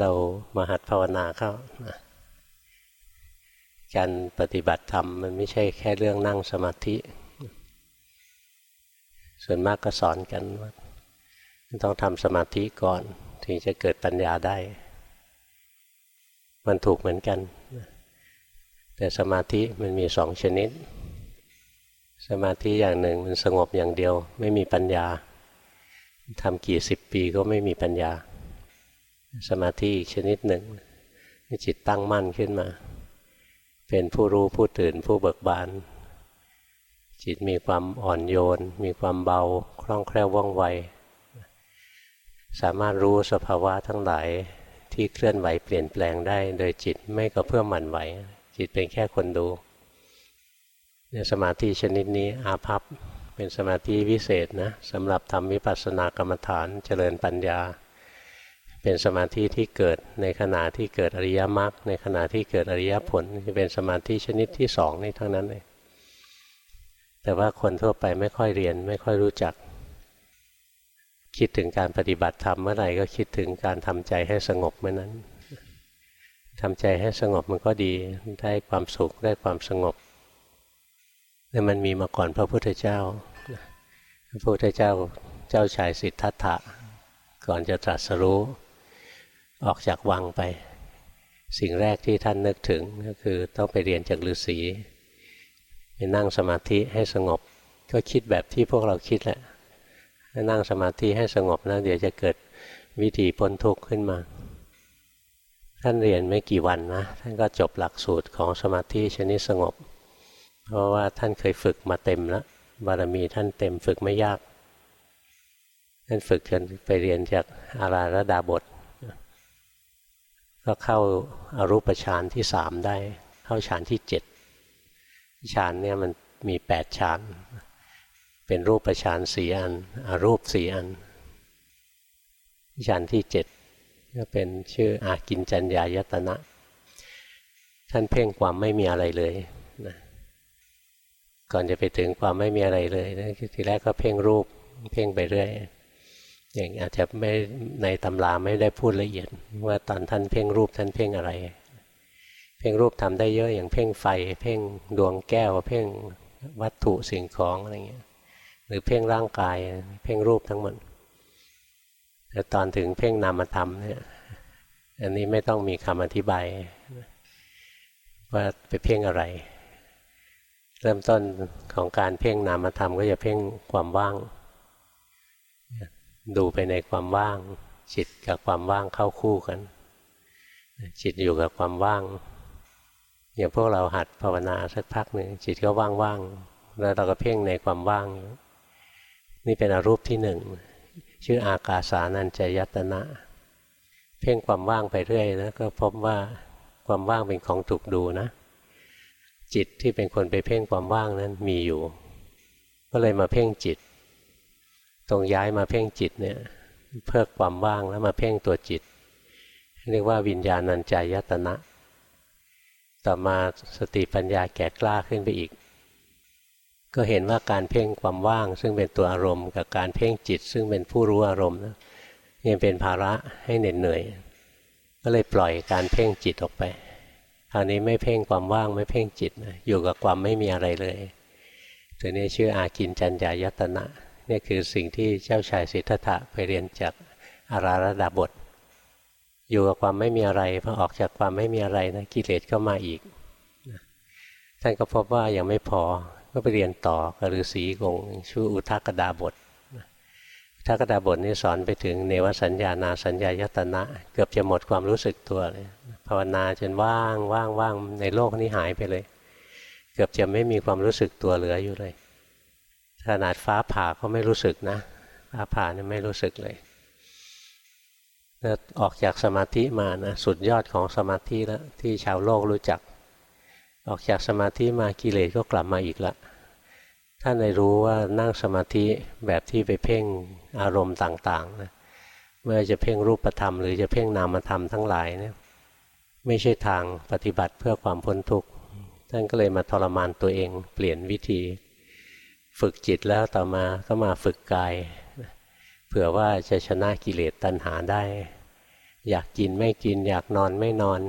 เรามาหัดภาวนาเข้าการปฏิบัติธรรมมันไม่ใช่แค่เรื่องนั่งสมาธิ ส่วนมากก็สอนกันว่าต้องทำสมาธิก่อน ถึงจะเกิดปัญญาได้ มันถูกเหมือนกัน แต่สมาธิมันมีสองชนิด สมาธิอย่างหนึ่งมันสงบอย่างเดียว ไม่มีปัญญาทำกี่สิบปีก็ไม่มีปัญญา สมาธิอีกชนิดหนึ่งจิตตั้งมั่นขึ้นมา เป็นผู้รู้ผู้ตื่นผู้เบิกบาน จิตมีความอ่อนโยน มีความเบาคล่องแคล่วว่องไว สามารถรู้สภาวะทั้งหลายที่เคลื่อนไหวเปลี่ยนแปลงได้ โดยจิตไม่กระเพื่อมหมั่นไหว จิตเป็นแค่คนดูสมาธิชนิดนี้อาภัพเป็นสมาธิวิเศษนะสำหรับทำวิปัสสนากรรมฐานเจริญปัญญา เป็นสมาธิที่เกิดในขณะที่เกิดอริยมรรคในขณะที่เกิดอริยผลจะเป็นสมาธิชนิดที่สองนี่ทั้งนั้นเลยแต่ว่าคนทั่วไปไม่ค่อยเรียนไม่ค่อยรู้จัก คิดถึงการปฏิบัติธรรมเมื่อไหร่ก็คิดถึงการทำใจให้สงบเมื่อนั้นทำใจให้สงบมันก็ดีได้ความสุขได้ความสงบนี่มันมีมาก่อนพระพุทธเจ้าพระพุทธเจ้าเจ้าชายสิทธัตถะก่อนจะตรัสรู้ ออกจากวังไป สิ่งแรกที่ท่านนึกถึงก็คือต้องไปเรียนจากฤาษีไปนั่งสมาธิให้สงบ ก็คิดแบบที่พวกเราคิดแหละนั่งสมาธิให้สงบแล้วเดี๋ยวจะเกิดวิธีพ้นทุกข์ขึ้นมา ท่านเรียนไม่กี่วันนะ ท่านก็จบหลักสูตรของสมาธิชนิดสงบ เพราะว่าท่านเคยฝึกมาเต็มแล้วบารมีท่านเต็มฝึกไม่ยาก ท่านฝึกจนไปเรียนจากอาราระดาบท ก็เข้าอารูปฌานที่สามได้ เข้าฌานที่เจ็ดฌานเนี่ยมันมีแปดฌานเป็นรูปฌานสี่อันอรูปสี่อันฌานที่เจ็ดก็เป็นชื่ออากินจัญญายตนะ ท่านเพ่งความไม่มีอะไรเลยนะก่อนจะไปถึงความไม่มีอะไรเลยนะทีแรกก็เพ่งรูปเพ่งไปเรื่อย อย่างอาจจะไม่ในตำราไม่ได้พูดละเอียด ว่าตอนท่านเพ่งรูปท่านเพ่งอะไร เพ่งรูปทำได้เยอะอย่างเพ่งไฟ เพ่งดวงแก้ว เพ่งวัตถุสิ่งของอะไรเงี้ยหรือเพ่งร่างกาย เพ่งรูปทั้งหมดแต่ตอนถึงเพ่งนามธรรมเนี่ยอันนี้ไม่ต้องมีคำอธิบายว่าไปเพ่งอะไร เริ่มต้นของการเพ่งนามธรรมก็จะเพ่งความว่าง ดูไปในความว่าง จิตกับความว่างเข้าคู่กัน จิตอยู่กับความว่าง อย่างพวกเราหัดภาวนาสักพักหนึ่งจิตก็ว่างๆแล้วเราก็เพ่งในความว่าง นี่เป็นอรูปที่หนึ่งชื่ออากาสานัญจยตนะ เพ่งความว่างไปเรื่อยนะก็พบว่าความว่างเป็นของถูกดูนะ จิตที่เป็นคนไปเพ่งความว่างนั้นมีอยู่ ก็เลยมาเพ่งจิต ตรงย้ายมาเพ่งจิตเนี่ยเพื่อความว่างแล้วมาเพ่งตัวจิต เรียกว่าวิญญาณัญจายตนะ ต่อมาสติปัญญาแก่กล้าขึ้นไปอีก ก็เห็นว่าการเพ่งความว่าง ซึ่งเป็นตัวอารมณ์กับการเพ่งจิต ซึ่งเป็นผู้รู้อารมณ์นะยังเป็นภาระให้เหน็ดเหนื่อย ก็เลยปล่อยการเพ่งจิตออกไปคราวนี้ไม่เพ่งความว่างไม่เพ่งจิตนะอยู่กับความไม่มีอะไรเลยตัวนี้ชื่ออากินจัญญายตนะ นี่คือสิ่งที่เจ้าชายสิทธัตถะไปเรียนจากอาราระดาบท อยู่กับความไม่มีอะไรพอออกจากความไม่มีอะไรนะกิเลสก็มาอีกท่านก็พบว่ายังไม่พอก็ไปเรียนต่อกับฤาษีกงชื่ออุทากดาบททากดาบทนี้สอนไปถึงเนวสัญญานาสัญญายตนะ เกือบจะหมดความรู้สึกตัวเลยภาวนาจนว่างว่างว่างในโลกนี้หายไปเลย เกือบจะไม่มีความรู้สึกตัวเหลืออยู่เลย ขนาดฟ้าผ่าก็ไม่รู้สึกนะฟ้าผ่าเนี่ยไม่รู้สึกเลยออกจากสมาธิมานะสุดยอดของสมาธิแล้วที่ชาวโลกรู้จัก ออกจากสมาธิมากิเลสก็กลับมาอีกละท่านได้รู้ว่านั่งสมาธิแบบที่ไปเพ่งอารมณ์ต่างๆนะเมื่อจะเพ่งรูปธรรม หรือจะเพ่งนามธรรมทั้งหลายเนี่ยไม่ใช่ทางปฏิบัติเพื่อความพ้นทุกข์ท่านก็เลยมาทรมานตัวเอง เปลี่ยนวิธี ฝึกจิตแล้วต่อมาก็มาฝึกกาย เผื่อว่าจะชนะกิเลสตัณหาได้ อยากกินไม่กิน อยากนอนไม่นอน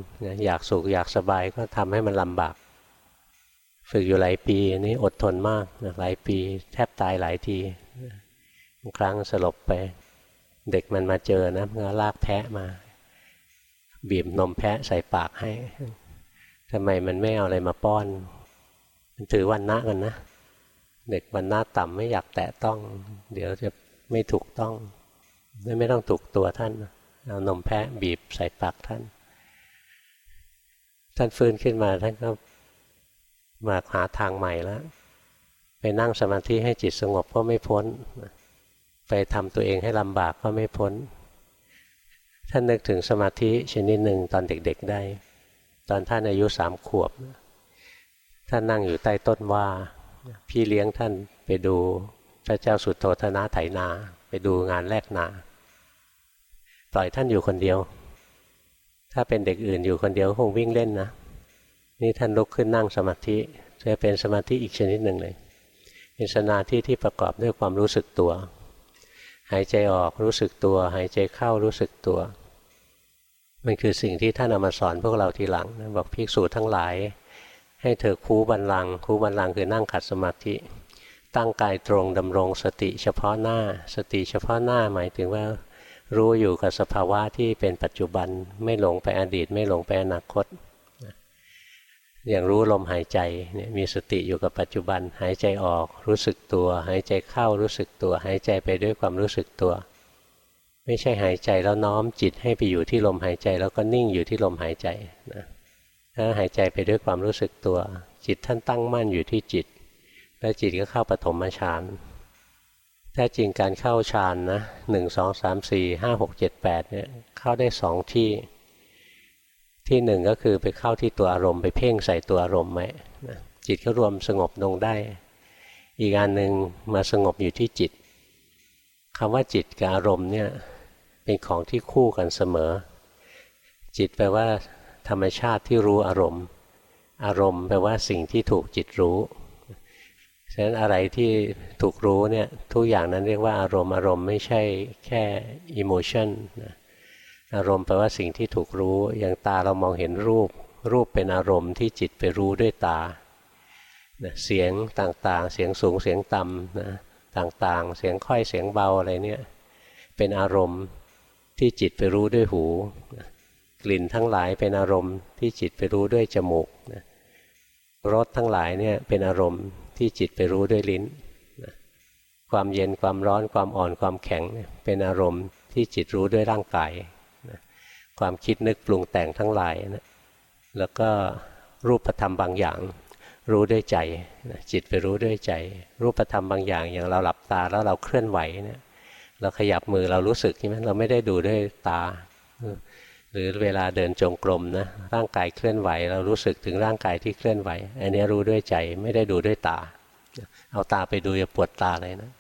อยากสุขอยากสบายก็ทำให้มันลำบาก ฝึกอยู่หลายปีนี้อดทนมากหลายปีแทบตายหลายทีครั้งสลบไป เด็กมันมาเจอนะมันก็ลากแพะมา บีบนมแพะใส่ปากให้ทำไมมันไม่เอาอะไรมาป้อน มันถือวันนะกันนะ เด็กวันนะต่ำไม่อยากแตะต้อง เดี๋ยวจะไม่ถูกต้องไม่ต้องถูกตัวท่านเอานมแพะบีบใส่ปากท่าน ท่านฟื้นขึ้นมาท่านก็มาหาทางใหม่แล้วไปนั่งสมาธิให้จิตสงบก็ไม่พ้น ไปทำตัวเองให้ลำบากก็ไม่พ้น ท่านนึกถึงสมาธิชนิดหนึ่งตอนเด็กๆได้ ตอนท่านอายุสามขวบ ท่านนั่งอยู่ใต้ต้นว่า พี่เลี้ยงท่านไปดูพระเจ้าสุดโทธนะไถนา ไปดูงานแลกนาปล่อยท่านอยู่คนเดียว ถ้าเป็นเด็กอื่นอยู่คนเดียวคงวิ่งเล่นนะ นี่ท่านลุกขึ้นนั่งสมาธิจะเป็นสมาธิอีกชนิดหนึ่งเลย เป็นสมาธิที่ประกอบด้วยความรู้สึกตัว หายใจออกรู้สึกตัว หายใจเข้ารู้สึกตัว มันคือสิ่งที่ท่านเอามาสอนพวกเราทีหลังบอกภิกษุทั้งหลาย ให้เธอคูบันลังคูบันลังคือนั่งขัดสมาธิ ตั้งกายตรงดำรงสติเฉพาะหน้า สติเฉพาะหน้าหมายถึงว่า รู้อยู่กับสภาวะที่เป็นปัจจุบันไม่หลงไปอดีต ไม่หลงไปอนาคตอย่างรู้ลมหายใจเนี่ยมีสติอยู่กับปัจจุบัน หายใจออกรู้สึกตัว หายใจเข้ารู้สึกตัว หายใจไปด้วยความรู้สึกตัว ไม่ใช่หายใจแล้วน้อมจิตให้ไปอยู่ที่ลมหายใจ แล้วก็นิ่งอยู่ที่ลมหายใจนะ ถ้าหายใจไปด้วยความรู้สึกตัว จิตท่านตั้งมั่นอยู่ที่จิต แล้วจิตก็เข้าปฐมฌานแท้จริงการเข้าฌานนะหนึ่งสองสามสี่ห้าหกเจ็ดแปดเนี่ยเข้าได้สองที่ที่หนึ่งก็คือไปเข้าที่ตัวอารมณ์ไปเพ่งใส่ตัวอารมณ์ไหมจิตก็รวมสงบลงได้ อีกอันหนึ่งมาสงบอยู่ที่จิตคำว่าจิตกับอารมณ์เนี่ยเป็นของที่คู่กันเสมอ จิตแปลว่า ธรรมชาติที่รู้อารมณ์ อารมณ์แปลว่าสิ่งที่ถูกจิตรู้ฉะนั้นอะไรที่ถูกรู้เนี่ยทุกอย่างนั้นเรียกว่าอารมณ์อารมณ์ไม่ใช่แค่อิโมชันนะอารมณ์แปลว่าสิ่งที่ถูกรู้อย่างตาเรามองเห็นรูป รูปเป็นอารมณ์ที่จิตไปรู้ด้วยตาเสียงต่างๆ เสียงสูงเสียงต่ำนะต่างๆ เสียงค่อยเสียงเบาอะไรเนี่ยเป็นอารมณ์ที่จิตไปรู้ด้วยหู กลิ่นทั้งหลายเป็นอารมณ์ที่จิตไปรู้ด้วยจมูกรสทั้งหลายเนี่ยเป็นอารมณ์ที่จิตไปรู้ด้วยลิ้นความเย็นความร้อนความอ่อนความแข็งเป็นอารมณ์ที่จิตรู้ด้วยร่างกายความคิดนึกปรุงแต่งทั้งหลายนะแล้วก็รูปธรรมบางอย่างรู้ด้วยใจนะจิตไปรู้ด้วยใจ รูปธรรมบางอย่างอย่างเราหลับตาแล้วเราเคลื่อนไหวเนะี่ยเราขยับมือเรารู้สึกใช่ไหมเราไม่ได้ดูด้วยตา หรือเวลาเดินจงกรมนะร่างกายเคลื่อนไหว เรารู้สึกถึงร่างกายที่เคลื่อนไหว อันนี้รู้ด้วยใจไม่ได้ดูด้วยตา เอาตาไปดูจะปวดตาเลยนะ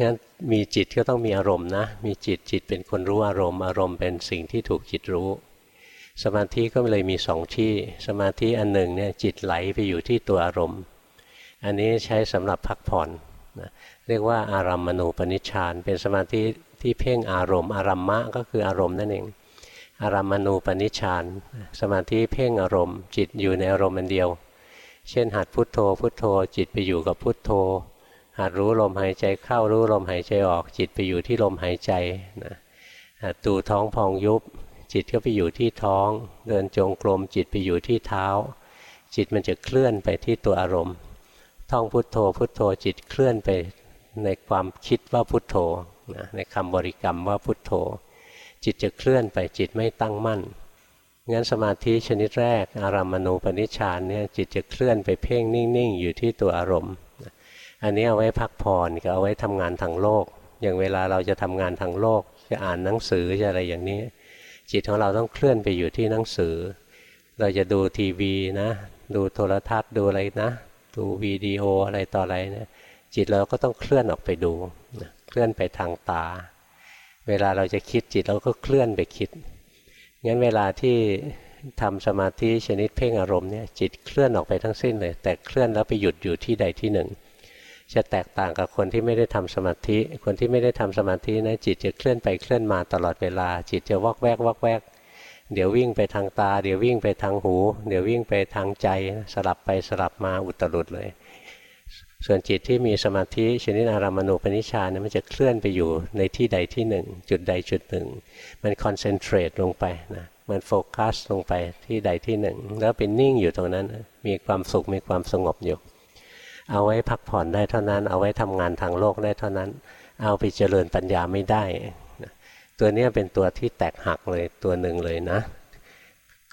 งั้นมีจิตก็ต้องมีอารมณ์นะมีจิตจิตเป็นคนรู้อารมณ์ อารมณ์เป็นสิ่งที่ถูกจิตรู้ สมาธิก็เลยมีสองที่ สมาธิอันหนึ่งเนี่ยจิตไหลไปอยู่ที่ตัวอารมณ์ อันนี้ใช้สำหรับพักผ่อนนะเรียกว่าอารัมมณูปนิชฌานเป็นสมาธิ ที่เพ่งอารมณ์อารัมมะก็คืออารมณ์นั่นเองอารัมมณูปนิชฌานสมาธิเพ่งอารมณ์ จิตอยู่ในอารมณ์อันเดียว เช่นหัดพุทโธ พุทโธ จิตไปอยู่กับพุทโธ หัดรู้ลมหายใจเข้ารู้ลมหายใจออกจิตไปอยู่ที่ลมหายใจนะหัดดูท้องพองยุบ จิตก็ไปอยู่ที่ท้อง เดินจงกรมจิตไปอยู่ที่เท้า จิตมันจะเคลื่อนไปที่ตัวอารมณ์ ท่องพุทโธพุทโธจิตเคลื่อนไปในความคิดว่าพุทโธ นะในคำบริกรรมว่าพุทโธ จิตจะเคลื่อนไปจิตไม่ตั้งมั่นงั้นสมาธิชนิดแรก อารัมมณูปนิชานเนี่ยจิตจะเคลื่อนไปเพ่งนิ่งๆ อยู่ที่ตัวอารมณ์ อันนี้เอาไว้พักผ่อนก็เอาไว้ทำงานทางโลก อย่างเวลาเราจะทำงานทางโลก จะอ่านหนังสือจะอะไรอย่างนี้ จิตของเราต้องเคลื่อนไปอยู่ที่หนังสือ เราจะดูทีวีนะ ดูโทรทัศน์ดูอะไรนะ ดูวิดีโออะไรต่ออะไรเนะี่ยจิตเราก็ต้องเคลื่อนออกไปดู เคลื่อนไปทางตา เวลาเราจะคิดจิตเราก็เคลื่อนไปคิด งั้นเวลาที่ทำสมาธิชนิดเพ่งอารมณ์เนี่ยจิตเคลื่อนออกไปทั้งสิ้นเลย แต่เคลื่อนแล้วไปหยุดอยู่ที่ใดที่หนึ่ง จะแตกต่างกับคนที่ไม่ได้ทำสมาธิ คนที่ไม่ได้ทำสมาธินะจิตจะเคลื่อนไปเคลื่อนมาตลอดเวลา จิตจะวอกแวกวอกแวก เดี๋ยววิ่งไปทางตา เดี๋ยววิ่งไปทางหู เดี๋ยววิ่งไปทางใจสลับไปสลับมาอุตรุดเลย ส่วนจิตที่มีสมาธิชนิดอารามณูปนิชฌานเนี่ยมันจะเคลื่อนไปอยู่ในที่ใดที่หนึ่ง จุดใดจุดหนึ่ง มันคอนเซนเทรตลงไปนะมันโฟกัสลงไปที่ใดที่หนึ่ง แล้วเป็นนิ่งอยู่ตรงนั้น มีความสุขมีความสงบอยู่ เอาไว้พักผ่อนได้เท่านั้น เอาไว้ทำงานทางโลกได้เท่านั้น เอาไปเจริญปัญญาไม่ได้ตัวนี้เป็นตัวที่แตกหักเลยตัวหนึ่งเลยนะ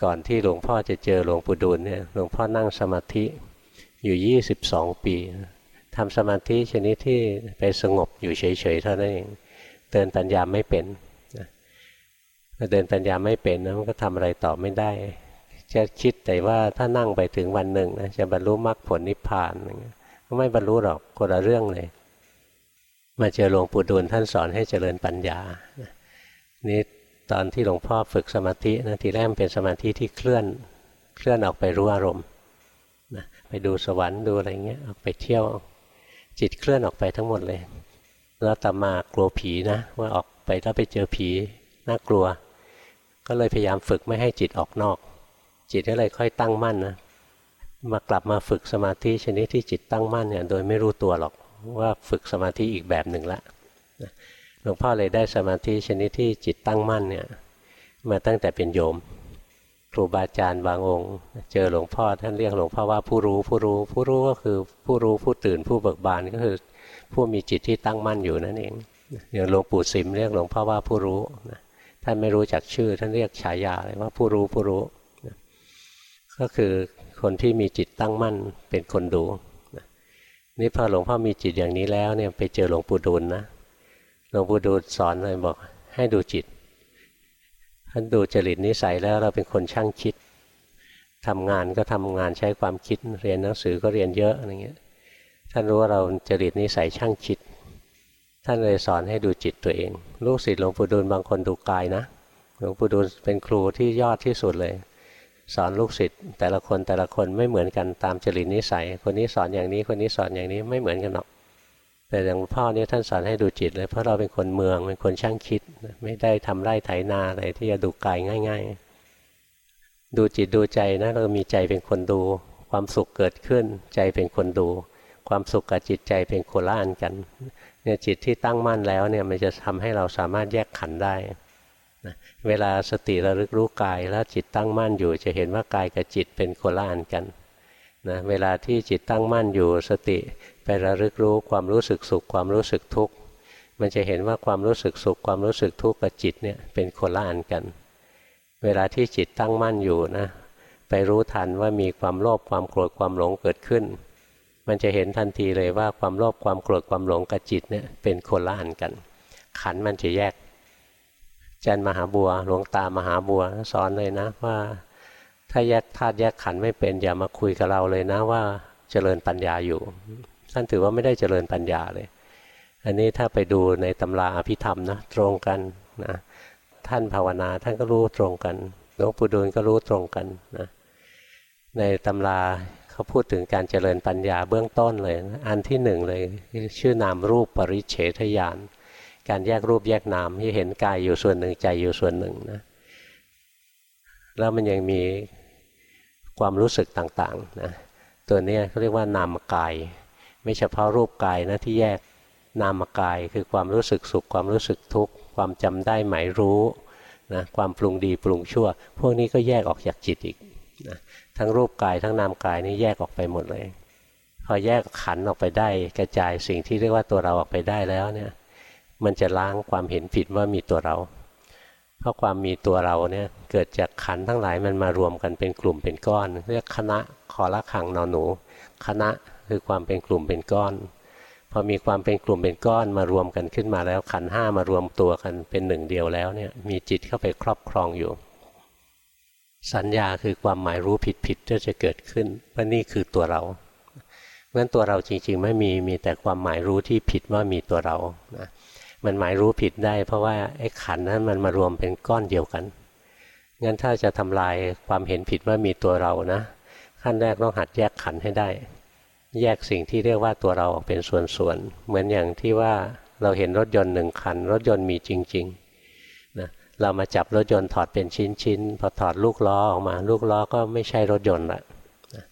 ก่อนที่หลวงพ่อจะเจอหลวงปู่ดูลเนี่ยหลวงพ่อนั่งสมาธิอยู่ 22 ปี ทำสมาธิชนิดที่ไปสงบอยู่เฉยๆเท่านั้นเองเตือนปัญญาไม่เป็นพอเดินปัญญาไม่เป็นนะมันก็ทำอะไรต่อไม่ได้ จะคิดแต่ว่าถ้านั่งไปถึงวันหนึ่งนะจะบรรลุมรรคผลนิพพานก็ไม่บรรลุหรอกคนละเรื่องเลย มาเจอหลวงปู่ดูลท่านสอนให้เจริญปัญญา นี่ตอนที่หลวงพ่อฝึกสมาธินะทีแรกเป็นสมาธิที่เคลื่อนเคลื่อนออกไปรู้อารมณ์นะไปดูสวรรค์ดูอะไรเงี้ยออกไปเที่ยว จิตเคลื่อนออกไปทั้งหมดเลย แล้วตามากลัวผีนะ ว่าออกไปถ้าไปเจอผีน่ากลัว ก็เลยพยายามฝึกไม่ให้จิตออกนอก จิตก็เลยค่อยตั้งมั่นนะมากลับมาฝึกสมาธิชนิดที่จิตตั้งมั่นเนี่ยโดยไม่รู้ตัวหรอกว่าฝึกสมาธิอีกแบบหนึ่งละหลวงพ่อเลยได้สมาธิชนิดที่จิตตั้งมั่นเนี่ยมาตั้งแต่เป็นโยม ครูบาอาจารย์บางองค์ เจอหลวงพ่อท่านเรียกหลวงพ่อว่าผู้รู้ผู้รู้ผู้รู้ก็คือผู้รู้ผู้ตื่นผู้เบิกบานก็คือผู้มีจิตที่ตั้งมั่นอยู่นั่นเองอย่างหลวงปู่สิมเรียกหลวงพ่อว่าผู้รู้นะท่านไม่รู้จักชื่อ ท่านเรียกฉายาเลยว่าผู้รู้ผู้รู้ก็คือคนที่มีจิตตั้งมั่นเป็นคนดูนี่พอหลวงพ่อมีจิตอย่างนี้แล้วเนี่ยไปเจอหลวงปู่ดูลนะหลวงปู่ดูลสอนเลยบอกให้ดูจิต ท่านดูจริตนิสัยแล้วเราเป็นคนช่างคิดทำงานก็ทำงานใช้ความคิด เรียนหนังสือก็เรียนเยอะอะไรเงี้ย ท่านรู้ว่าเราจริตนิสัยช่างคิด ท่านเลยสอนให้ดูจิตตัวเอง ลูกศิษย์หลวงปู่ดูลบางคนดูกายนะ หลวงปู่ดูลเป็นครูที่ยอดที่สุดเลย สอนลูกศิษย์แต่ละคนแต่ละคนไม่เหมือนกันตามจริตนิสัย คนนี้สอนอย่างนี้คนนี้สอนอย่างนี้ไม่เหมือนกันหรอก แต่หลวงพ่อเนี่ยท่านสอนให้ดูจิตเลยเพราะเราเป็นคนเมืองเป็นคนช่างคิด ไม่ได้ทำไร่ไถนาอะไรที่จะดูกายง่าย ๆ ดูจิตดูใจนะเรามีใจเป็นคนดู ความสุขเกิดขึ้น ใจเป็นคนดู ความสุขกับจิตใจเป็นโคละอันกันเนี่ยจิตที่ตั้งมั่นแล้วเนี่ยมันจะทำให้เราสามารถแยกขันได้นะเวลาสติระลึกรู้กายแล้วจิตตั้งมั่นอยู่ จะเห็นว่ากายกับจิตเป็นคนละอันกันนะเวลาที่จิตตั้งมั่นอยู่สติ ไประลึกรู้ความรู้สึกสุขความรู้สึกทุกข์มันจะเห็นว่าความรู้สึกสุขความรู้สึกทุกข์กับจิตเนี่ยเป็นคนละอันกัน เวลาที่จิตตั้งมั่นอยู่นะ ไปรู้ทันว่ามีความโลภความโกรธความหลงเกิดขึ้น มันจะเห็นทันทีเลยว่าความโลภความโกรธความหลงกับจิตเนี่ยเป็นคนละอันกัน ขันมันจะแยกจันมหาบัวหลวงตามหาบัวสอนเลยนะว่า ถ้าแยกธาตุแยกขันไม่เป็นอย่ามาคุยกับเราเลยนะว่าเจริญปัญญาอยู่ ท่านถือว่าไม่ได้เจริญปัญญาเลย อันนี้ถ้าไปดูในตำราอภิธรรมนะตรงกันนะท่านภาวนาท่านก็รู้ตรงกันหลวงปู่ดูลก็รู้ตรงกันนะในตำราเขาพูดถึงการเจริญปัญญาเบื้องต้นเลย อันที่หนึ่งเลย ชื่อนามรูปปริเฉทญาณการแยกรูปแยกนามที่เห็นกายอยู่ส่วนหนึ่งใจอยู่ส่วนหนึ่งนะแล้วมันยังมีความรู้สึกต่างๆนะตัวนี้เขาเรียกว่านามกาย ไม่เฉพาะรูปกายนะที่แยกนามกายคือความรู้สึกสุขความรู้สึกทุกข์ความจำได้หมายรู้นะความปรุงดีปรุงชั่ว พวกนี้ก็แยกออกจากจิตอีกนะทั้งรูปกายทั้งนามกายนี่แยกออกไปหมดเลย พอแยกขันออกไปได้กระจายสิ่งที่เรียกว่าตัวเราออกไปได้แล้วเนี่ยมันจะล้างความเห็นผิดว่ามีตัวเรา เพราะความมีตัวเราเนี่ยเกิดจากขันทั้งหลายมันมารวมกันเป็นกลุ่มเป็นก้อน เรียกคณะขอละขังนอนหนู คณะ คือความเป็นกลุ่มเป็นก้อน พอมีความเป็นกลุ่มเป็นก้อนมารวมกันขึ้นมาแล้วขันห้ามารวมตัวกันเป็นหนึ่งเดียวแล้วเนี่ยมีจิตเข้าไปครอบครองอยู่ สัญญาคือความหมายรู้ผิดผิดก็จะเกิดขึ้นว่านี่คือตัวเราเพราะฉะนั้นตัวเราจริงๆ ไม่มีมีแต่ความหมายรู้ที่ผิดว่ามีตัวเรานะมันหมายรู้ผิดได้ เพราะว่าไอ้ขันนั้นมันมารวมเป็นก้อนเดียวกันงั้นถ้าจะทำลายความเห็นผิดว่ามีตัวเรานะขั้นแรกต้องหัดแยกขันให้ได้ แยกสิ่งที่เรียกว่าตัวเราออกเป็นส่วนๆ เหมือนอย่างที่ว่าเราเห็นรถยนต์หนึ่งคัน รถยนต์มีจริงๆนะเรามาจับรถยนต์ถอดเป็นชิ้นๆ พอถอดลูกล้อออกมา ลูกล้อก็ไม่ใช่รถยนต์ละนะ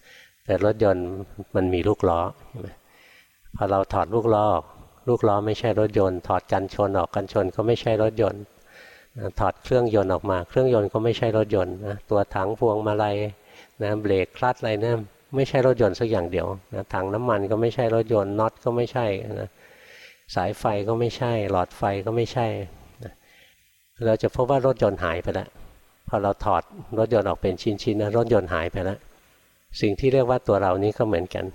แต่รถยนต์มันมีลูกล้อพอเราถอดลูกล้อออกลูกล้อไม่ใช่รถยนต์ ถอดกันชนออกกันชนก็ไม่ใช่รถยนต์ถอดเครื่องยนต์ออกมา เครื่องยนต์ก็ไม่ใช่รถยนต์นะตัวถังพวงมาลัยนะเบรกคลัตอะไรนะ ไม่ใช่รถยนต์สักอย่างเดียวนะถังน้ำมันก็ไม่ใช่รถยนต์น็อตก็ไม่ใช่นะสายไฟก็ไม่ใช่ หลอดไฟก็ไม่ใช่นะเราจะพบว่ารถยนต์หายไปแล้วพอเราถอดรถยนต์ออกเป็นชิ้นๆนะรถยนต์หายไปแล้วสิ่งที่เรียกว่าตัวเรานี้ก็เหมือนกัน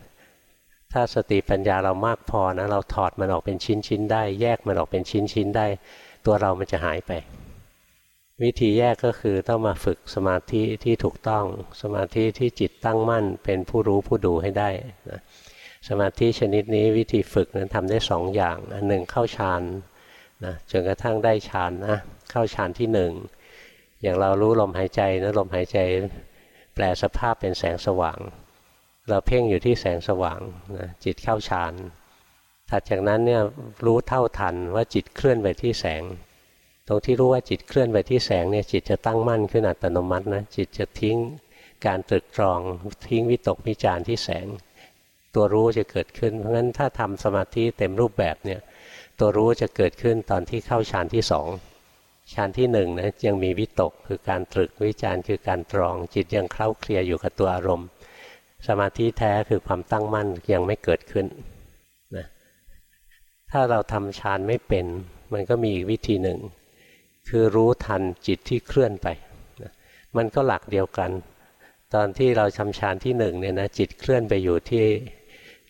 ถ้าสติปัญญาเรามากพอนะเราถอดมันออกเป็นชิ้นๆได้ แยกมันออกเป็นชิ้นๆได้ ตัวเรามันจะหายไป วิธีแยกก็คือต้องมาฝึกสมาธิที่ถูกต้อง สมาธิที่จิตตั้งมั่น เป็นผู้รู้ผู้ดูให้ได้นะสมาธิชนิดนี้วิธีฝึกนั้นทำได้สองอย่างอันหนึ่งเข้าฌานนะจนกระทั่งได้ฌานนะเข้าฌานที่หนึ่งอย่างเรารู้ลมหายใจนะลมหายใจแปลสภาพเป็นแสงสว่าง เราเพ่งอยู่ที่แสงสว่างนะจิตเข้าฌานถัดจากนั้นเนี่ยรู้เท่าทันว่าจิตเคลื่อนไปที่แสง ตรงที่รู้ว่าจิตเคลื่อนไปที่แสงเนี่ยจิตจะตั้งมั่นขึ้นอัตโนมัตินะจิตจะทิ้งการตรึกตรองทิ้งวิตกวิจารที่แสง ตัวรู้จะเกิดขึ้น เพราะฉะนั้นถ้าทำสมาธิเต็มรูปแบบเนี่ยตัวรู้จะเกิดขึ้นตอนที่เข้าฌานที่สองฌานที่หนึ่งนะยังมีวิตกคือการตรึกวิจารคือการตรอง จิตยังเคล้าเคลียอยู่กับตัวอารมณ์ สมาธิแท้คือความตั้งมั่นยังไม่เกิดขึ้นนะถ้าเราทำฌานไม่เป็น มันก็มีอีกวิธีหนึ่ง คือรู้ทันจิตที่เคลื่อนไป มันก็หลักเดียวกัน ตอนที่เราชำชานที่หนึ่งเนี่ยนะจิตเคลื่อนไปอยู่ที่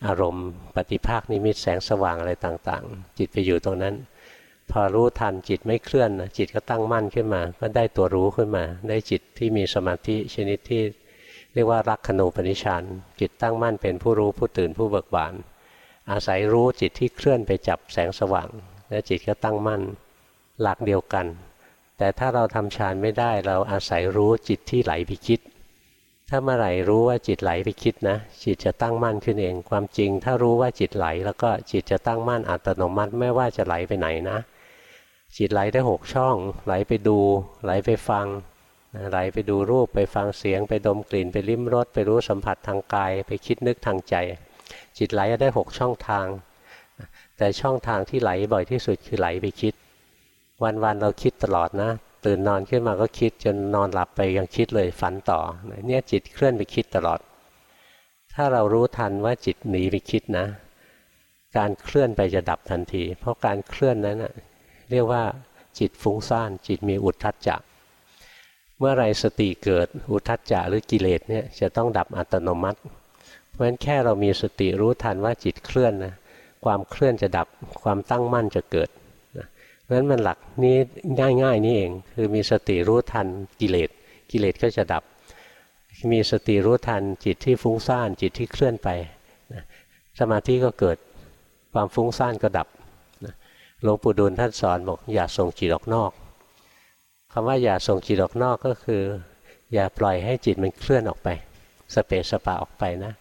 อารมณ์ ปฏิภาคนิมิตแสงสว่างอะไรต่างๆ จิตไปอยู่ตรงนั้น พอรู้ทันจิตไม่เคลื่อนนะจิตก็ตั้งมั่นขึ้นมา ก็ได้ตัวรู้ขึ้นมา ได้จิตที่มีสมาธิชนิดที่เรียกว่ารักขณูปนิชานจิตตั้งมั่นเป็นผู้รู้ผู้ตื่นผู้เบิกบาน อาศัยรู้จิตที่เคลื่อนไปจับแสงสว่าง แล้วจิตก็ตั้งมั่น หลักเดียวกัน แต่ถ้าเราทำฌานไม่ได้เราอาศัยรู้จิตที่ไหลไปคิด ถ้าเมื่อไหร่รู้ว่าจิตไหลไปคิดนะ จิตจะตั้งมั่นขึ้นเอง ความจริง ถ้ารู้ว่าจิตไหล แล้วก็จิตจะตั้งมั่นอัตโนมัติไม่ว่าจะไหลไปไหนนะ จิตไหลได้หกช่อง ไหลไปดู ไหลไปฟังไหลไปดูรูปไปฟังเสียง ไปดมกลิ่น ไปลิ้มรสไปรู้สัมผัสทางกาย ไปคิดนึกทางใจ จิตไหลได้หกช่องทาง แต่ช่องทางที่ไหลบ่อยที่สุดคือไหลไปคิด วันๆเราคิดตลอดนะ ตื่นนอนขึ้นมาก็คิดจนนอนหลับไปยังคิดเลยฝันต่อเนี่ยจิตเคลื่อนไปคิดตลอด ถ้าเรารู้ทันว่าจิตหนีไปคิดนะ การเคลื่อนไปจะดับทันที เพราะการเคลื่อนนั้นนะเรียกว่าจิตฟุ้งซ่านจิตมีอุทธัจจะเมื่อไรสติเกิดอุทธัจจะหรือกิเลสเนี่ยจะต้องดับอัตโนมัติ เพราะฉะนั้นแค่เรามีสติรู้ทันว่าจิตเคลื่อนนะความเคลื่อนจะดับความตั้งมั่นจะเกิด เพราะฉะนั้นมันหลักนี้ง่ายๆนี่เอง คือมีสติรู้ทันกิเลสกิเลสก็จะดับ มีสติรู้ทันจิตที่ฟุ้งซ่านจิตที่เคลื่อนไปสมาธิก็เกิดความฟุ้งซ่านก็ดับหลวงปู่ดูลท่านสอนบอกอย่าส่งจิตออกนอกคำว่าอย่าส่งจิตออกนอกก็คือ อย่าปล่อยให้จิตมันเคลื่อนออกไป สเปสสปะออกไปนะ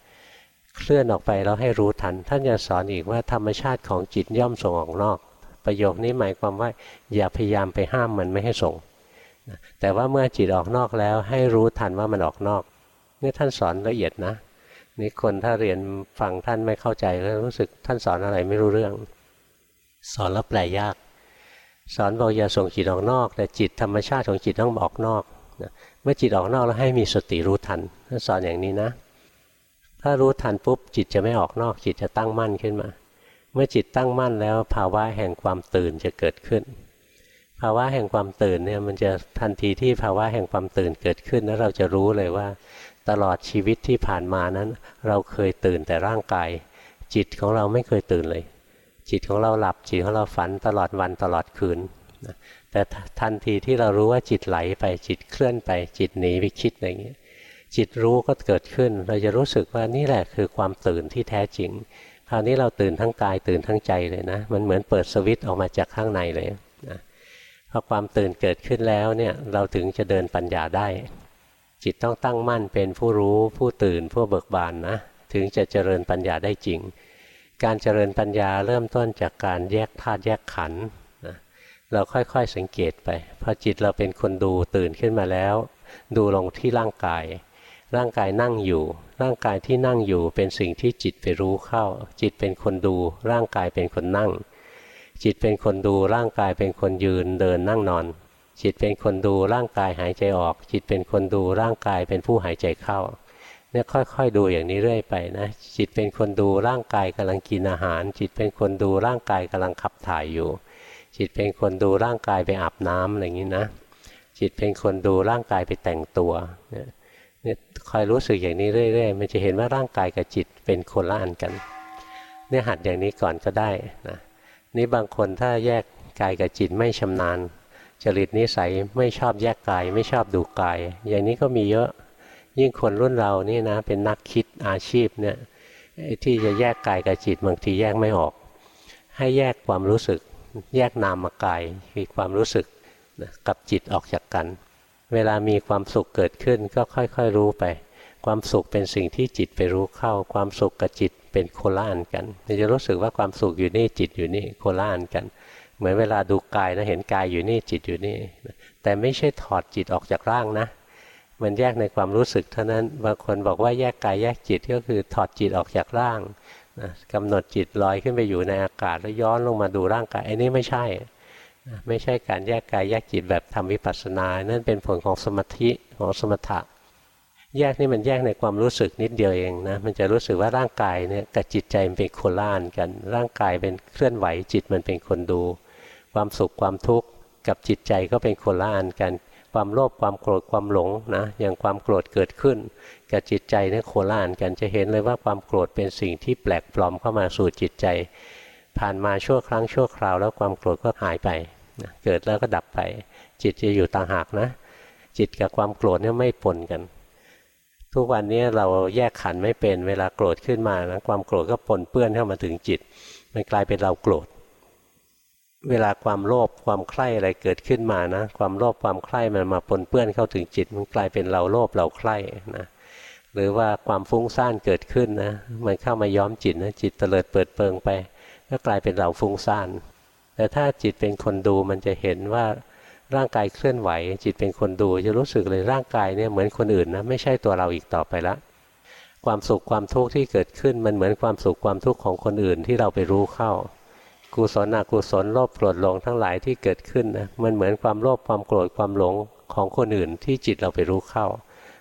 เคลื่อนออกไปแล้วให้รู้ทัน ท่านจะสอนอีกว่าธรรมชาติของจิตย่อมส่งออกนอก ประโยคนี้หมายความว่า อย่าพยายามไปห้ามมันไม่ให้ส่งแต่ว่าเมื่อจิตออกนอกแล้วให้รู้ทันว่ามันออกนอกนี่ท่านสอนละเอียดนะนี่คนถ้าเรียนฟังท่านไม่เข้าใจก็รู้สึกท่านสอนอะไรไม่รู้เรื่อง สอนแล้วแปลยาก สอนบอกอย่าส่งจิตออกนอก แต่จิตธรรมชาติของจิตต้องออกนอกเมื่อจิตออกนอกแล้วให้มีสติรู้ทันท่านสอนอย่างนี้นะ ถ้ารู้ทันปุ๊บจิตจะไม่ออกนอกจิตจะตั้งมั่นขึ้นมา เมื่อจิตตั้งมั่นแล้ว ภาวะแห่งความตื่นจะเกิดขึ้น ภาวะแห่งความตื่นเนี่ยมันจะทันทีที่ภาวะแห่งความตื่นเกิดขึ้นแล้วเราจะรู้เลยว่า ตลอดชีวิตที่ผ่านมานั้น เราเคยตื่นแต่ร่างกาย จิตของเราไม่เคยตื่นเลย จิตของเราหลับจิตของเราฝันตลอดวันตลอดคืนแต่ทันทีที่เรารู้ว่าจิตไหลไปจิตเคลื่อนไป จิตหนีไปคิดอะไรอย่างเงี้ยจิตรู้ก็เกิดขึ้น เราจะรู้สึกว่านี่แหละคือความตื่นที่แท้จริง คราวนี้เราตื่นทั้งกายตื่นทั้งใจเลยนะ มันเหมือนเปิดสวิตออกมาจากข้างในเลยนะพอความตื่นเกิดขึ้นแล้วเนี่ยเราถึงจะเดินปัญญาได้ จิตต้องตั้งมั่นเป็นผู้รู้ผู้ตื่นผู้เบิกบานนะถึงจะเจริญปัญญาได้จริง การเจริญปัญญาเริ่มต้นจากการแยกธาตุแยกขันธ์นะเราค่อยๆสังเกตไป พอจิตเราเป็นคนดูตื่นขึ้นมาแล้ว ดูลงที่ร่างกาย ร่างกายนั่งอยู่ ร่างกายที่นั่งอยู่เป็นสิ่งที่จิตไปรู้เข้า จิตเป็นคนดู ร่างกายเป็นคนนั่ง จิตเป็นคนดูร่างกายเป็นคนยืนเดินนั่งนอน จิตเป็นคนดูร่างกายหายใจออก จิตเป็นคนดูร่างกายเป็นผู้หายใจเข้าเนี่ยค่อยๆดูอย่างนี้เรื่อยไปนะจิตเป็นคนดูร่างกายกำลังกินอาหาร จิตเป็นคนดูร่างกายกำลังขับถ่ายอยู่ จิตเป็นคนดูร่างกายไปอาบน้ำอะไรอย่างนี้นะ จิตเป็นคนดูร่างกายไปแต่งตัวเนี่ย คอยรู้สึกอย่างนี้เรื่อยๆ มันจะเห็นว่าร่างกายกับจิตเป็นคนละอันกัน เนี่ยหัดอย่างนี้ก่อนก็ได้นะนี่บางคนถ้าแยกกายกับจิตไม่ชำนาญ จริตนิสัยไม่ชอบแยกกายไม่ชอบดูกาย อย่างนี้ก็มีเยอะยิ่งคนรุ่นเรานี่นะเป็นนักคิดอาชีพเนี่ยที่จะแยกกายกับจิตบางทีแยกไม่ออก ให้แยกความรู้สึก แยกนามกายคือความรู้สึกกับจิตออกจากกัน เวลามีความสุขเกิดขึ้นก็ค่อยๆรู้ไป ความสุขเป็นสิ่งที่จิตไปรู้เข้า ความสุขกับจิตเป็นโคละอันกันเราจะรู้สึกว่าความสุขอยู่นี่จิตอยู่นี่โคละอันกัน เหมือนเวลาดูกายนะเห็นกายอยู่นี่จิตอยู่นี่ แต่ไม่ใช่ถอดจิตออกจากร่างนะ มันแยกในความรู้สึกเท่านั้นบางคนบอกว่าแยกกายแยกจิตก็คือถอดจิตออกจากร่างนะกำหนดจิตลอยขึ้นไปอยู่ในอากาศแล้วย้อนลงมาดูร่างกายไอ้นี่ไม่ใช่ ไม่ใช่การแยกกายแยกจิตแบบทำวิปัสสนา นั่นเป็นผลของสมาธิของสมถะ แยกนี่มันแยกในความรู้สึกนิดเดียวเองนะ มันจะรู้สึกว่าร่างกายเนี่ยกับจิตใจมันเป็นโคล่านกัน ร่างกายเป็นเคลื่อนไหวจิตมันเป็นคนดู ความสุขความทุกข์กับจิตใจก็เป็นคนละอันกัน ความโลภความโกรธความหลงนะ อย่างความโกรธเกิดขึ้น กับจิตใจนี่โคละอันกัน จะเห็นเลยว่าความโกรธเป็นสิ่งที่แปลกปลอมเข้ามาสู่จิตใจ ผ่านมาชั่วครั้งชั่วคราว แล้วความโกรธก็หายไปนะเกิดแล้วก็ดับไป จิตจะอยู่ต่างหากนะ จิตกับความโกรธเนี่ยไม่ปนกัน ทุกวันนี้เราแยกขันไม่เป็นเวลาโกรธขึ้นมานะความโกรธก็ปนเปื้อนเข้ามาถึงจิต มันกลายเป็นเราโกรธ เวลาความโลภความใคร่อะไรเกิดขึ้นมานะ ความโลภความใคร่มันมาปนเปื้อนเข้าถึงจิต มันกลายเป็นเราโลภเราใคร่นะหรือว่าความฟุ้งซ่านเกิดขึ้นนะมันเข้ามาย้อมจิตนะจิตเตลิดเปิดเปิงไป ก็กลายเป็นเราฟุ้งซ่าน แต่ถ้าจิตเป็นคนดูมันจะเห็นว่าร่างกายเคลื่อนไหว จิตเป็นคนดูจะรู้สึกเลยร่างกายเนี่ยเหมือนคนอื่นนะไม่ใช่ตัวเราอีกต่อไปละความสุขความทุกข์ที่เกิดขึ้นมันเหมือนความสุขความทุกข์ของคนอื่นที่เราไปรู้เข้า กุศลอกุศลโลภโกรธหลงทั้งหลายที่เกิดขึ้นนะมันเหมือนความโลภความโกรธความหลงของคนอื่นที่จิตเราไปรู้เข้า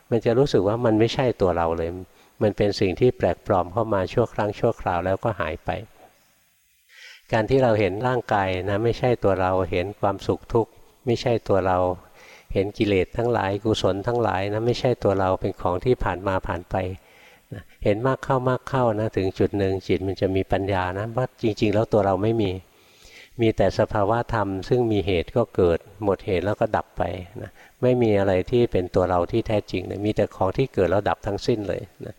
มันจะรู้สึกว่ามันไม่ใช่ตัวเราเลย มันเป็นสิ่งที่แปลกปลอมเข้ามาชั่วครั้งชั่วคราวแล้วก็หายไป การที่เราเห็นร่างกายนะไม่ใช่ตัวเราเห็นความสุขทุกข์ไม่ใช่ตัวเรา เห็นกิเลสทั้งหลายกุศลทั้งหลายนะไม่ใช่ตัวเราเป็นของที่ผ่านมาผ่านไปเห็นมากเข้ามากเข้านะถึงจุดหนึ่งจิตมันจะมีปัญญานะว่าจริง ๆ แล้วตัวเราไม่มี มีแต่สภาวะธรรม ซึ่งมีเหตุก็เกิดหมดเหตุแล้วก็ดับไปนะไม่มีอะไรที่เป็นตัวเราที่แท้จริงเลยมีแต่ของที่เกิดแล้วดับทั้งสิ้นเลยนะ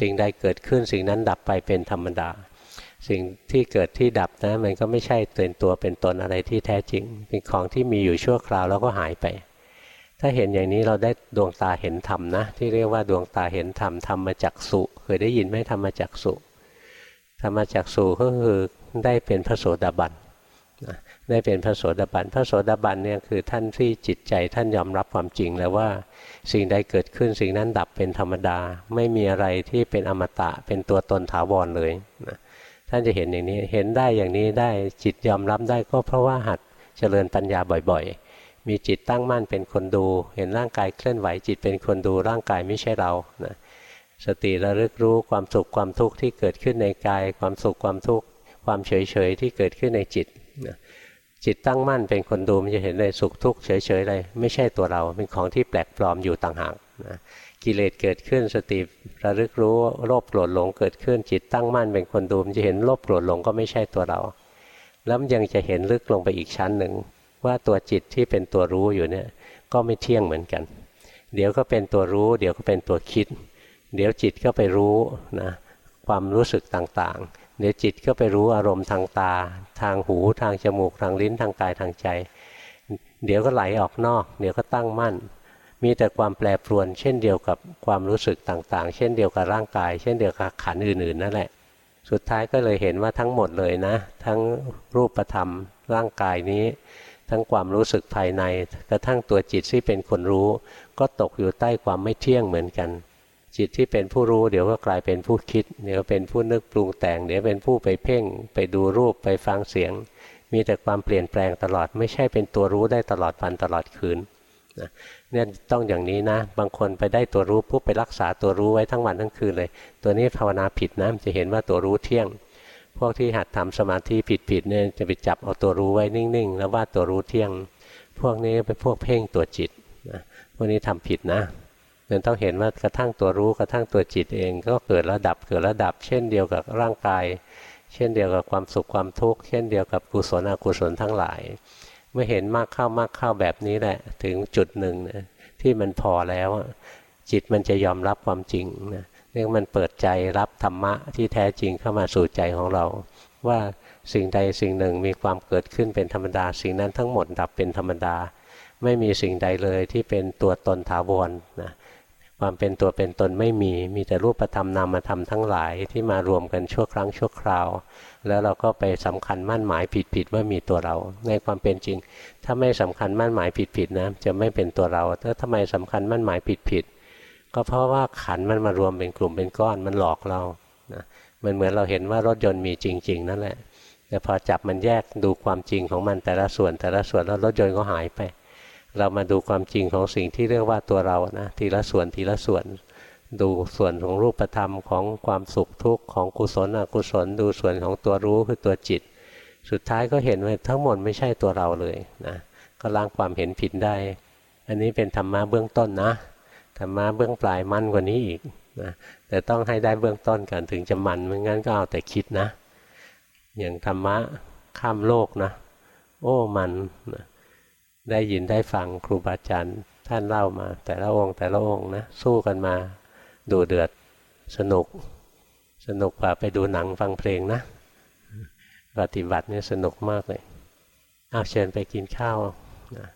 สิ่งใดเกิดขึ้นสิ่งนั้นดับไปเป็นธรรมดา สิ่งที่เกิดที่ดับนะมันก็ไม่ใช่เป็นตัวเป็นตนอะไรที่แท้จริง เป็นของที่มีอยู่ชั่วคราวแล้วก็หายไป ถ้าเห็นอย่างนี้เราได้ดวงตาเห็นธรรมนะ ที่เรียกว่าดวงตาเห็นธรรมธรรมมาจากสุเคยได้ยินไหมธรรมมาจากสุธรรมมาจากสุก็คือได้เป็นพระโสดาบันได้เป็นพระโสดาบันพระโสดาบันเนี่ยคือท่านที่จิตใจท่านยอมรับความจริงแล้วว่า สิ่งใดเกิดขึ้นสิ่งนั้นดับเป็นธรรมดา ไม่มีอะไรที่เป็นอมตะเป็นตัวตนถาวรเลยนะ ท่านจะเห็นอย่างนี้เห็นได้อย่างนี้ได้จิตยอมรับได้ก็เพราะว่าหัดเจริญปัญญาบ่อยๆ มีจิตตั้งมั่นเป็นคนดู เห็นร่างกายเคลื่อนไหวจิตเป็นคนดูร่างกายไม่ใช่เรานะสติระลึกรู้ความสุขความทุกข์ที่เกิดขึ้นในกาย ความสุขความทุกข์ความเฉยเฉยที่เกิดขึ้นในจิตนะจิตตั้งมั่นเป็นคนดูมันจะเห็นเลยสุขทุกข์เฉยเฉยเลยไม่ใช่ตัวเราเป็นของที่แปลกปลอมอยู่ต่างหากนะ กิเลสเกิดขึ้นสติระลึกรู้โลภโกรธหลงเกิดขึ้นจิตตั้งมั่นเป็นคนดูมันจะเห็นโลภโกรธหลงก็ไม่ใช่ตัวเรา แล้วมันยังจะเห็นลึกลงไปอีกชั้นหนึ่ง ว่าตัวจิตที่เป็นตัวรู้อยู่เนี่ยก็ไม่เที่ยงเหมือนกัน เดี๋ยวก็เป็นตัวรู้ เดี๋ยวก็เป็นตัวคิด เดี๋ยวจิตก็ไปรู้นะความรู้สึกต่างๆ เดี๋ยวจิตก็ไปรู้อารมณ์ทางตา ทางหูทางจมูกทางลิ้นทางกายทางใจ เดี๋ยวก็ไหลออกนอก เดี๋ยวก็ตั้งมั่น มีแต่ความแปรปรวน เช่นเดียวกับความรู้สึกต่างๆ เช่นเดียวกับร่างกาย เช่นเดียวกับขันอื่นๆนั่นแหละ สุดท้ายก็เลยเห็นว่าทั้งหมดเลยนะ ทั้งรูปธรรม ร่างกายนี้ ทั้งความรู้สึกภายใน กระทั่งตัวจิตที่เป็นคนรู้ ก็ตกอยู่ใต้ความไม่เที่ยงเหมือนกัน จิตที่เป็นผู้รู้เดี๋ยวก็กลายเป็นผู้คิด เดี๋ยวเป็นผู้นึกปรุงแต่ง เดี๋ยวเป็นผู้ไปเพ่ง ไปดูรูปไปฟังเสียง มีแต่ความเปลี่ยนแปลงตลอดไม่ใช่เป็นตัวรู้ได้ตลอดวันตลอดคืน นะเนี่ยต้องอย่างนี้นะ บางคนไปได้ตัวรู้ปุ๊บไปรักษาตัวรู้ไว้ทั้งวันทั้งคืนเลย ตัวนี้ภาวนาผิดนะจะเห็นว่าตัวรู้เที่ยง พวกที่หัดทำสมาธิผิดๆเนี่ยจะไปจับเอาตัวรู้ไว้นิ่งๆ แล้วว่าตัวรู้เที่ยง พวกนี้เป็นพวกเพ่งตัวจิตนะพวกนี้ทำผิดนะมันต้องเห็นว่ากระทั่งตัวรู้กระทั่งตัวจิตเอง ก็เกิดระดับเกิดระดับ เช่นเดียวกับร่างกาย เช่นเดียวกับความสุขความทุกข์เช่นเดียวกับกุศลอกุศลทั้งหลาย มื่อเห็นมากเข้ามากเข้าแบบนี้แหละ ถึงจุดหนึ่งนะที่มันพอแล้วจิตมันจะยอมรับความจริงนะเรียกมันเปิดใจรับธรรมะที่แท้จริงเข้ามาสู่ใจของเรา ว่าสิ่งใดสิ่งหนึ่งมีความเกิดขึ้นเป็นธรรมดา สิ่งนั้นทั้งหมดดับเป็นธรรมดา ไม่มีสิ่งใดเลยที่เป็นตัวตนถาวรนะ ความเป็นตัวเป็นตนไม่มี มีแต่รูปธรรมนามธรรมทั้งหลายที่มารวมกันชั่วครั้งชั่วคราว แล้วเราก็ไปสำคัญมั่นหมายผิดๆว่ามีตัวเรา ในความเป็นจริง ถ้าไม่สำคัญมั่นหมายผิดๆนะจะไม่เป็นตัวเราถ้าทำไมสำคัญมั่นหมายผิดๆก็เพราะว่าขันมันมารวมเป็นกลุ่มเป็นก้อนมันหลอกเรานะมันเหมือนเราเห็นว่ารถยนต์มีจริง ๆ นั่นแหละแต่พอจับมันแยกดูความจริงของมันแต่ละส่วนแต่ละส่วนแล้วรถยนต์ก็หายไป เรามาดูความจริงของสิ่งที่เรียกว่าตัวเรานะทีละส่วนทีละส่วน ดูส่วนของรูปธรรมของความสุขทุกข์ของกุศลอกุศล ดูส่วนของตัวรู้คือตัวจิต สุดท้ายก็เห็นว่าทั้งหมดไม่ใช่ตัวเราเลยนะก็ล้างความเห็นผิดได้ อันนี้เป็นธรรมะเบื้องต้นนะธรรมะเบื้องปลายมั่นกว่านี้อีกนะแต่ต้องให้ได้เบื้องต้นก่อนถึงจะมันไม่งั้นก็เอาแต่คิดนะ อย่างธรรมะข้ามโลกนะ โอ้มันนะ ได้ยินได้ฟังครูบาอาจารย์ท่านเล่ามา แต่ละองค์แต่ละองค์นะสู้กันมาดูเดือดสนุก สนุกกว่าไปดูหนังฟังเพลงนะปฏิบัติเนี่ยสนุกมากเลยเอาเชิญไปกินข้าวนะ